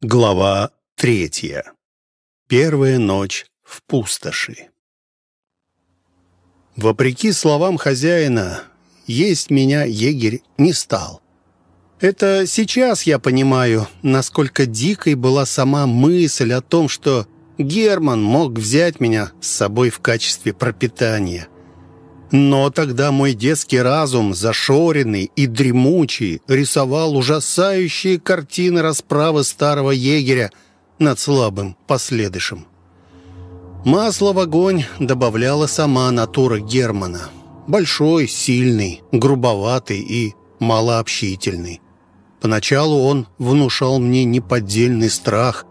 Глава третья. Первая ночь в пустоши. Вопреки словам хозяина, есть меня егерь не стал. Это сейчас я понимаю, насколько дикой была сама мысль о том, что Герман мог взять меня с собой в качестве пропитания – но тогда мой детский разум, зашоренный и дремучий, рисовал ужасающие картины расправы старого егеря над слабым последышем. Масло в огонь добавляла сама натура Германа. Большой, сильный, грубоватый и малообщительный. Поначалу он внушал мне неподдельный страх.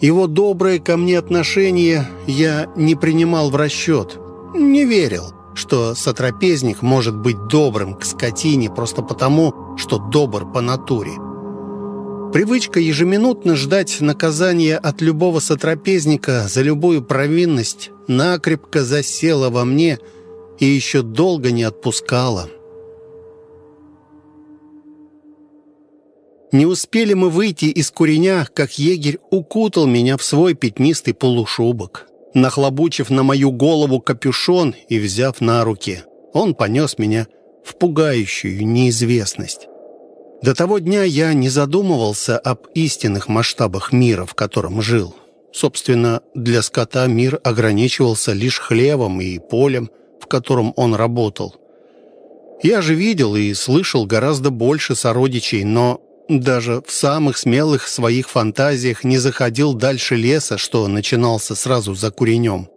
Его доброе ко мне отношение я не принимал в расчет, не верил что сотрапезник может быть добрым к скотине просто потому, что добр по натуре. Привычка ежеминутно ждать наказания от любого сотрапезника за любую провинность накрепко засела во мне и еще долго не отпускала. Не успели мы выйти из куреня, как егерь укутал меня в свой пятнистый полушубок. Нахлобучив на мою голову капюшон и взяв на руки, он понес меня в пугающую неизвестность. До того дня я не задумывался об истинных масштабах мира, в котором жил. Собственно, для скота мир ограничивался лишь хлевом и полем, в котором он работал. Я же видел и слышал гораздо больше сородичей, но даже в самых смелых своих фантазиях не заходил дальше леса, что начинался сразу за куренем.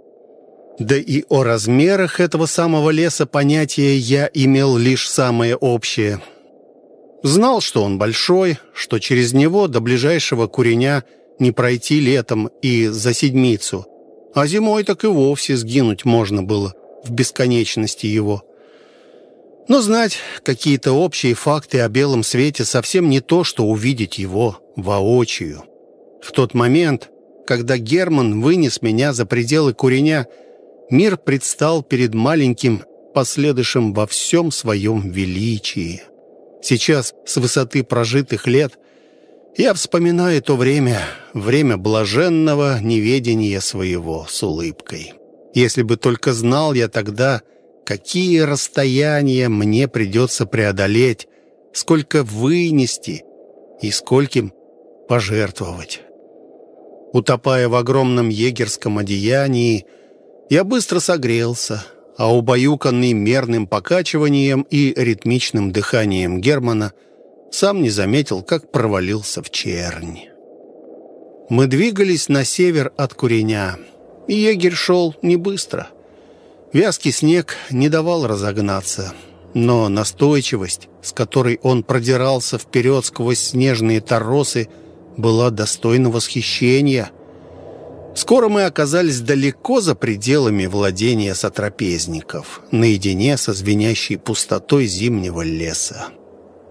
Да и о размерах этого самого леса понятия я имел лишь самое общее. Знал, что он большой, что через него до ближайшего куреня не пройти летом и за седмицу, а зимой так и вовсе сгинуть можно было в бесконечности его. Но знать какие-то общие факты о белом свете совсем не то, что увидеть его воочию. В тот момент, когда Герман вынес меня за пределы куреня, мир предстал перед маленьким последующим во всем своем величии. Сейчас, с высоты прожитых лет, я вспоминаю то время, время блаженного неведения своего с улыбкой. Если бы только знал я тогда, какие расстояния мне придется преодолеть, сколько вынести и скольким пожертвовать. Утопая в огромном егерском одеянии, я быстро согрелся, а убаюканный мерным покачиванием и ритмичным дыханием Германа сам не заметил, как провалился в чернь. Мы двигались на север от Куреня, и егерь шел не быстро — Вязкий снег не давал разогнаться, но настойчивость, с которой он продирался вперед сквозь снежные торосы, была достойна восхищения. Скоро мы оказались далеко за пределами владения сотрапезников, наедине со звенящей пустотой зимнего леса.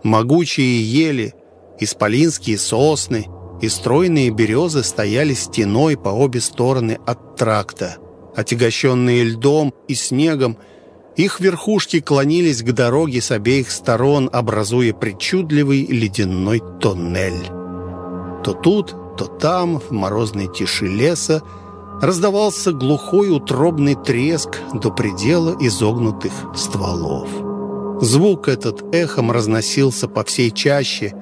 Могучие ели, исполинские сосны и стройные березы стояли стеной по обе стороны от тракта – Отягощенные льдом и снегом, их верхушки клонились к дороге с обеих сторон, образуя причудливый ледяной тоннель. То тут, то там, в морозной тиши леса, раздавался глухой утробный треск до предела изогнутых стволов. Звук этот эхом разносился по всей чаще,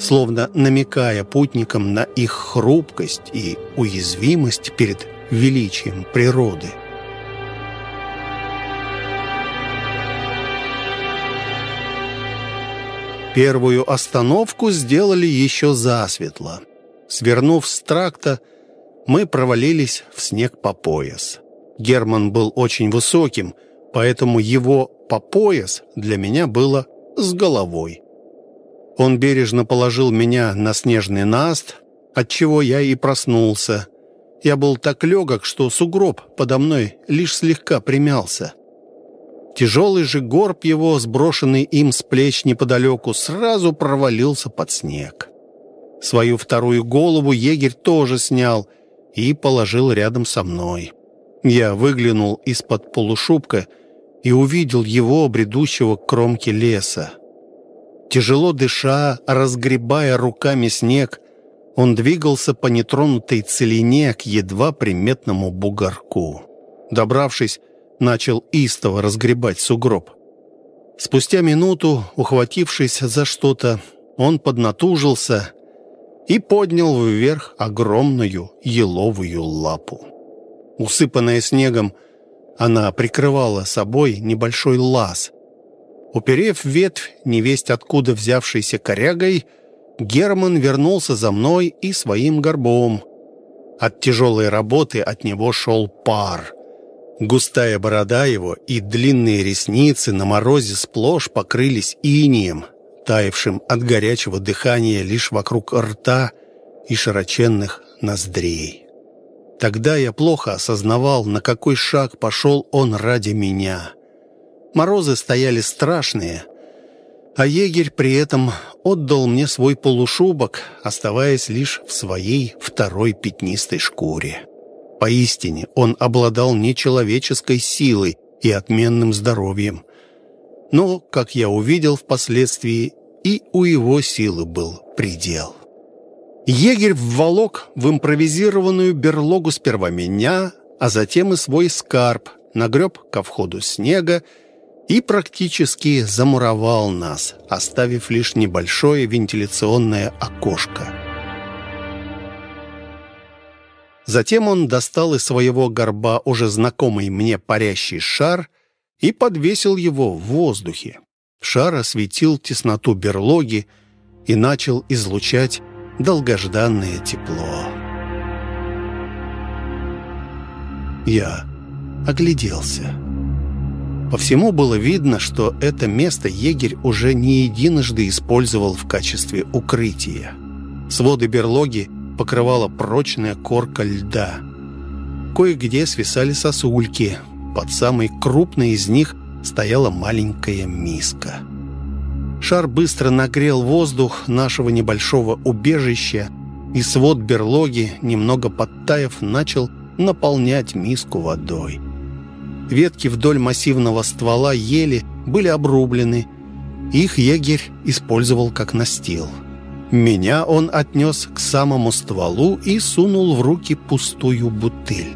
словно намекая путникам на их хрупкость и уязвимость перед величием природы. Первую остановку сделали еще засветло. Свернув с тракта, мы провалились в снег по пояс. Герман был очень высоким, поэтому его по пояс для меня было с головой. Он бережно положил меня на снежный наст, отчего я и проснулся. Я был так легок, что сугроб подо мной лишь слегка примялся. Тяжелый же горб его, сброшенный им с плеч неподалеку, сразу провалился под снег. Свою вторую голову егерь тоже снял и положил рядом со мной. Я выглянул из-под полушубка и увидел его, бредущего к кромке леса. Тяжело дыша, разгребая руками снег, Он двигался по нетронутой целине к едва приметному бугорку. Добравшись, начал истово разгребать сугроб. Спустя минуту, ухватившись за что-то, он поднатужился и поднял вверх огромную еловую лапу. Усыпанная снегом, она прикрывала собой небольшой лаз. Уперев ветвь, невесть откуда взявшейся корягой, Герман вернулся за мной и своим горбом. От тяжелой работы от него шел пар. Густая борода его и длинные ресницы на морозе сплошь покрылись инием, таявшим от горячего дыхания лишь вокруг рта и широченных ноздрей. Тогда я плохо осознавал, на какой шаг пошел он ради меня. Морозы стояли страшные, а егерь при этом отдал мне свой полушубок, оставаясь лишь в своей второй пятнистой шкуре. Поистине он обладал нечеловеческой силой и отменным здоровьем. Но, как я увидел впоследствии, и у его силы был предел. Егерь вволок в импровизированную берлогу сперва меня, а затем и свой скарб, нагреб ко входу снега и практически замуровал нас, оставив лишь небольшое вентиляционное окошко. Затем он достал из своего горба уже знакомый мне парящий шар и подвесил его в воздухе. Шар осветил тесноту берлоги и начал излучать долгожданное тепло. Я огляделся. По всему было видно, что это место егерь уже не единожды использовал в качестве укрытия. Своды берлоги покрывала прочная корка льда. Кое-где свисали сосульки. Под самой крупной из них стояла маленькая миска. Шар быстро нагрел воздух нашего небольшого убежища, и свод берлоги, немного подтаяв, начал наполнять миску водой. Ветки вдоль массивного ствола ели были обрублены. Их егерь использовал как настил. Меня он отнес к самому стволу и сунул в руки пустую бутыль.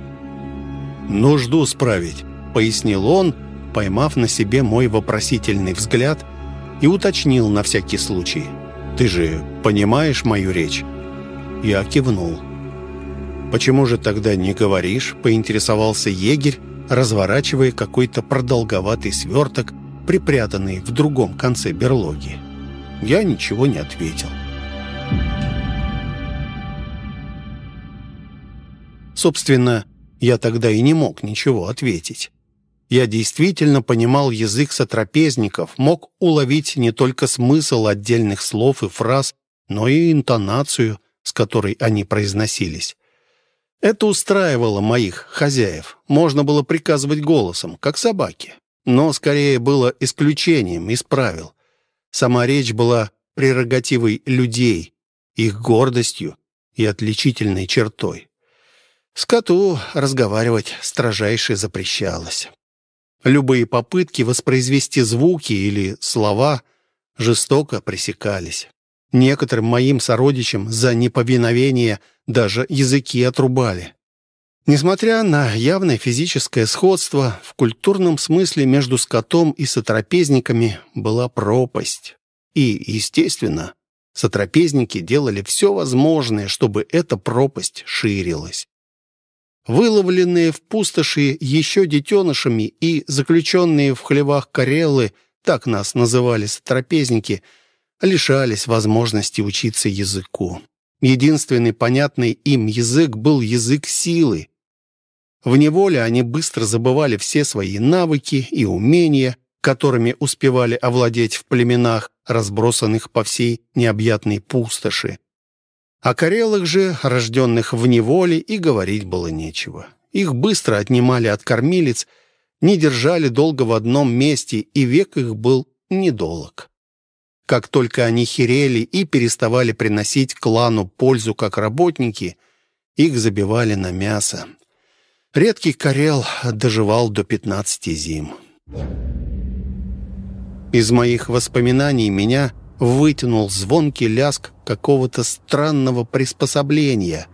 «Нужду справить», — пояснил он, поймав на себе мой вопросительный взгляд — и уточнил на всякий случай. «Ты же понимаешь мою речь?» Я кивнул. «Почему же тогда не говоришь?» — поинтересовался егерь, разворачивая какой-то продолговатый сверток, припрятанный в другом конце берлоги. Я ничего не ответил. Собственно, я тогда и не мог ничего ответить. Я действительно понимал язык сотрапезников, мог уловить не только смысл отдельных слов и фраз, но и интонацию, с которой они произносились. Это устраивало моих хозяев. Можно было приказывать голосом, как собаки. Но скорее было исключением из правил. Сама речь была прерогативой людей, их гордостью и отличительной чертой. Скоту разговаривать строжайше запрещалось. Любые попытки воспроизвести звуки или слова жестоко пресекались. Некоторым моим сородичам за неповиновение даже языки отрубали. Несмотря на явное физическое сходство, в культурном смысле между скотом и сотрапезниками была пропасть. И, естественно, сотрапезники делали все возможное, чтобы эта пропасть ширилась. Выловленные в пустоши еще детенышами и заключенные в хлевах карелы, так нас называли трапезники, лишались возможности учиться языку. Единственный понятный им язык был язык силы. В неволе они быстро забывали все свои навыки и умения, которыми успевали овладеть в племенах, разбросанных по всей необъятной пустоши. О карелах же, рожденных в неволе, и говорить было нечего. Их быстро отнимали от кормилец, не держали долго в одном месте, и век их был недолг. Как только они херели и переставали приносить клану пользу как работники, их забивали на мясо. Редкий карел доживал до 15 зим. Из моих воспоминаний меня вытянул звонкий ляск какого-то странного приспособления.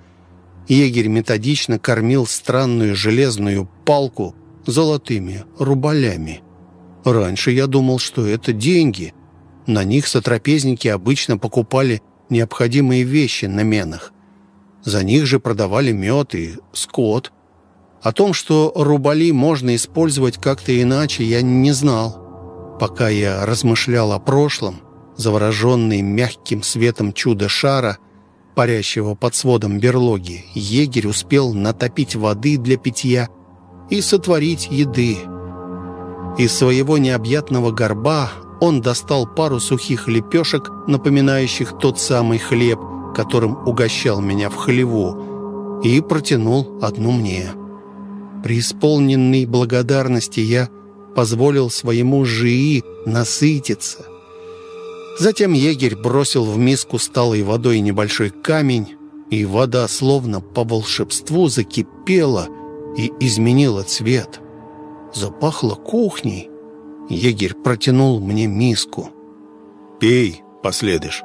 Егерь методично кормил странную железную палку золотыми рубалями. Раньше я думал, что это деньги. На них сотрапезники обычно покупали необходимые вещи на менах. За них же продавали мед и скот. О том, что рубали можно использовать как-то иначе, я не знал. Пока я размышлял о прошлом, завороженный мягким светом чудо-шара, парящего под сводом берлоги, егерь успел натопить воды для питья и сотворить еды. Из своего необъятного горба он достал пару сухих лепешек, напоминающих тот самый хлеб, которым угощал меня в хлеву, и протянул одну мне. При исполненной благодарности я позволил своему жии насытиться. Затем егерь бросил в миску сталой водой небольшой камень, и вода словно по волшебству закипела и изменила цвет. Запахло кухней. Егерь протянул мне миску. «Пей, последыш».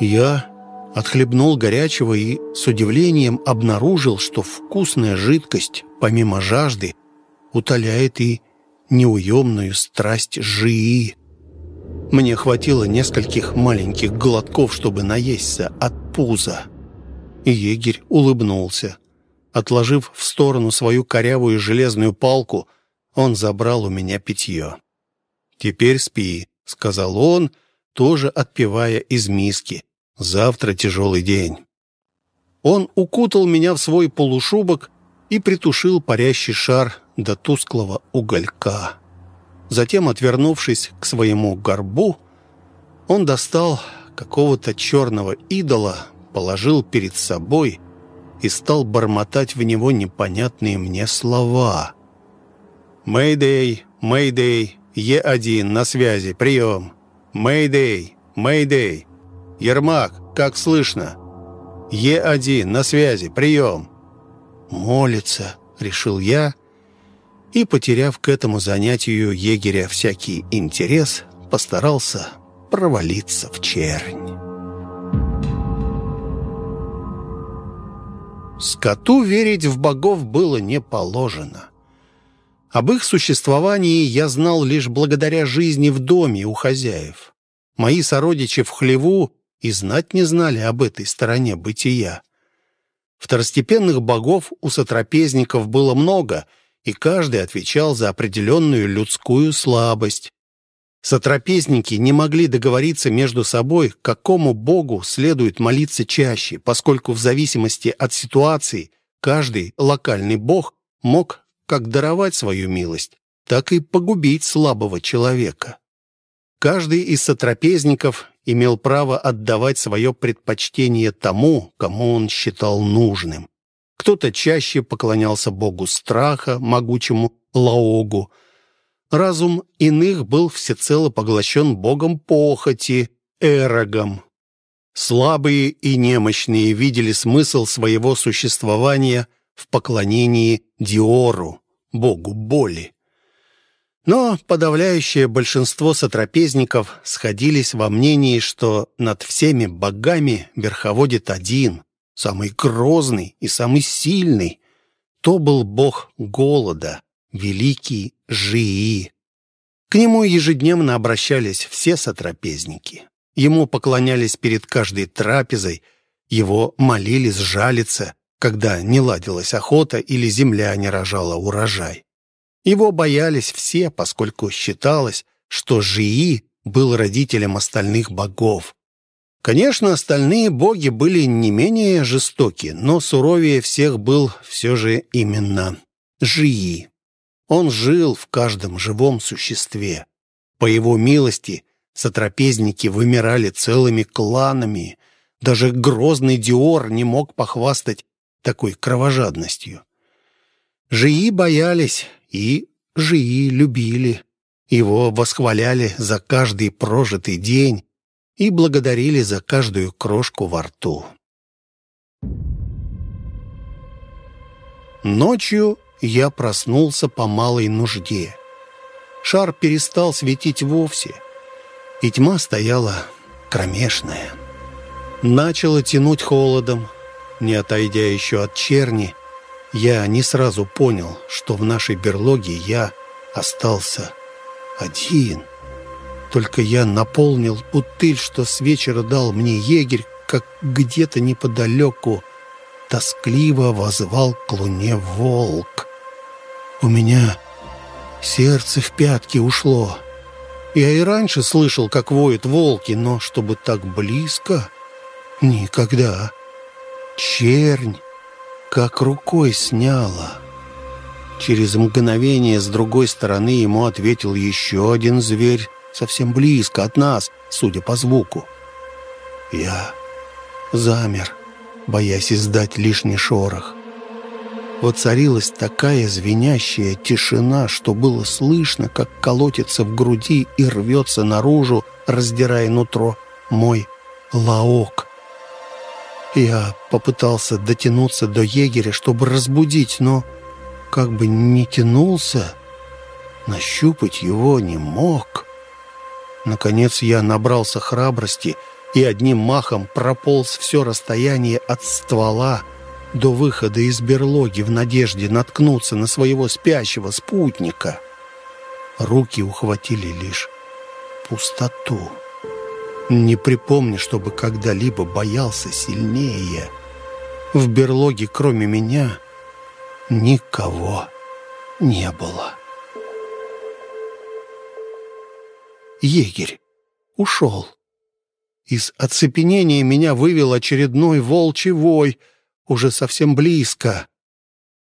Я отхлебнул горячего и с удивлением обнаружил, что вкусная жидкость, помимо жажды, утоляет и неуемную страсть жии. Мне хватило нескольких маленьких глотков, чтобы наесться от пуза. И егерь улыбнулся. Отложив в сторону свою корявую железную палку, он забрал у меня питье. «Теперь спи», — сказал он, тоже отпивая из миски. Завтра тяжелый день». Он укутал меня в свой полушубок и притушил парящий шар до тусклого уголька. Затем, отвернувшись к своему горбу, он достал какого-то черного идола, положил перед собой и стал бормотать в него непонятные мне слова. «Мэйдэй, Мэйдэй, Е1, на связи, прием! Мэйдэй, Мэйдэй, «Ермак, как слышно?» «Е1, на связи, прием!» «Молится», — решил я, и, потеряв к этому занятию егеря всякий интерес, постарался провалиться в чернь. Скоту верить в богов было не положено. Об их существовании я знал лишь благодаря жизни в доме у хозяев. Мои сородичи в хлеву и знать не знали об этой стороне бытия. Второстепенных богов у сотрапезников было много, и каждый отвечал за определенную людскую слабость. Сотрапезники не могли договориться между собой, какому богу следует молиться чаще, поскольку в зависимости от ситуации каждый локальный бог мог как даровать свою милость, так и погубить слабого человека. Каждый из сотрапезников имел право отдавать свое предпочтение тому, кому он считал нужным. Кто-то чаще поклонялся богу страха, могучему Лаогу. Разум иных был всецело поглощен богом похоти, Эрогом. Слабые и немощные видели смысл своего существования в поклонении Диору, богу боли. Но подавляющее большинство сотрапезников сходились во мнении, что над всеми богами верховодит один, самый грозный и самый сильный. То был бог голода, великий Жии. К нему ежедневно обращались все сотрапезники. Ему поклонялись перед каждой трапезой, его молились жалиться, когда не ладилась охота или земля не рожала урожай. Его боялись все, поскольку считалось, что Жии был родителем остальных богов. Конечно, остальные боги были не менее жестоки, но суровее всех был все же именно Жии. Он жил в каждом живом существе. По его милости сотрапезники вымирали целыми кланами. Даже грозный Диор не мог похвастать такой кровожадностью. Жии боялись и жии любили. Его восхваляли за каждый прожитый день и благодарили за каждую крошку во рту. Ночью я проснулся по малой нужде. Шар перестал светить вовсе, и тьма стояла кромешная. Начало тянуть холодом. Не отойдя еще от черни, я не сразу понял, что в нашей берлоге я остался один. Только я наполнил бутыль, что с вечера дал мне егерь, как где-то неподалеку тоскливо возвал к луне волк. У меня сердце в пятки ушло. Я и раньше слышал, как воют волки, но чтобы так близко — никогда. Чернь как рукой сняла. Через мгновение с другой стороны ему ответил еще один зверь, совсем близко от нас, судя по звуку. Я замер, боясь издать лишний шорох. Воцарилась такая звенящая тишина, что было слышно, как колотится в груди и рвется наружу, раздирая нутро, мой лаок. Я попытался дотянуться до егеря, чтобы разбудить, но как бы не тянулся, нащупать его не мог. Наконец я набрался храбрости и одним махом прополз все расстояние от ствола до выхода из берлоги в надежде наткнуться на своего спящего спутника. Руки ухватили лишь пустоту. Не припомню, чтобы когда-либо боялся сильнее. В берлоге, кроме меня, никого не было. Егерь ушел. Из оцепенения меня вывел очередной волчий вой, уже совсем близко.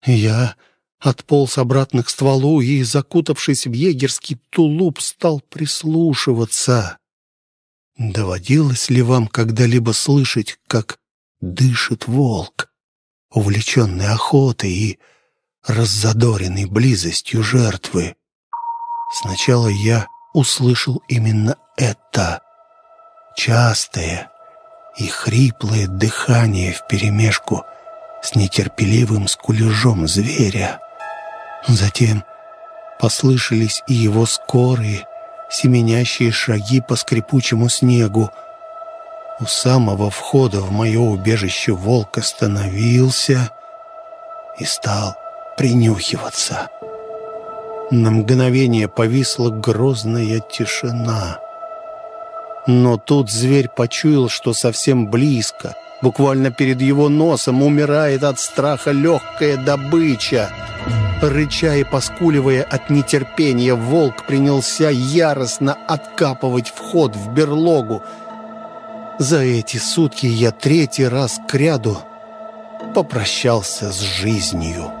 Я отполз обратно к стволу и, закутавшись в егерский тулуп, стал прислушиваться. Доводилось ли вам когда-либо слышать, как дышит волк, увлеченный охотой и раззадоренный близостью жертвы? Сначала я услышал именно это. Частое и хриплое дыхание вперемешку с нетерпеливым скулежом зверя. Затем послышались и его скорые, семенящие шаги по скрипучему снегу. У самого входа в мое убежище волк остановился и стал принюхиваться. На мгновение повисла грозная тишина. Но тут зверь почуял, что совсем близко, буквально перед его носом умирает от страха легкая добыча — Рыча и поскуливая от нетерпения, волк принялся яростно откапывать вход в берлогу. За эти сутки я третий раз кряду попрощался с жизнью.